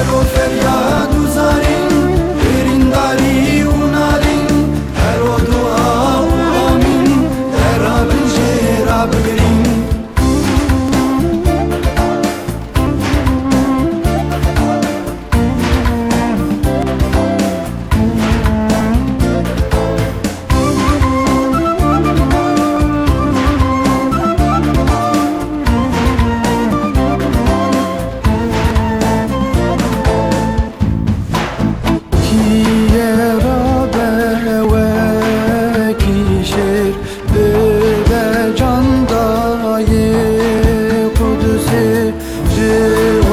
algo 日。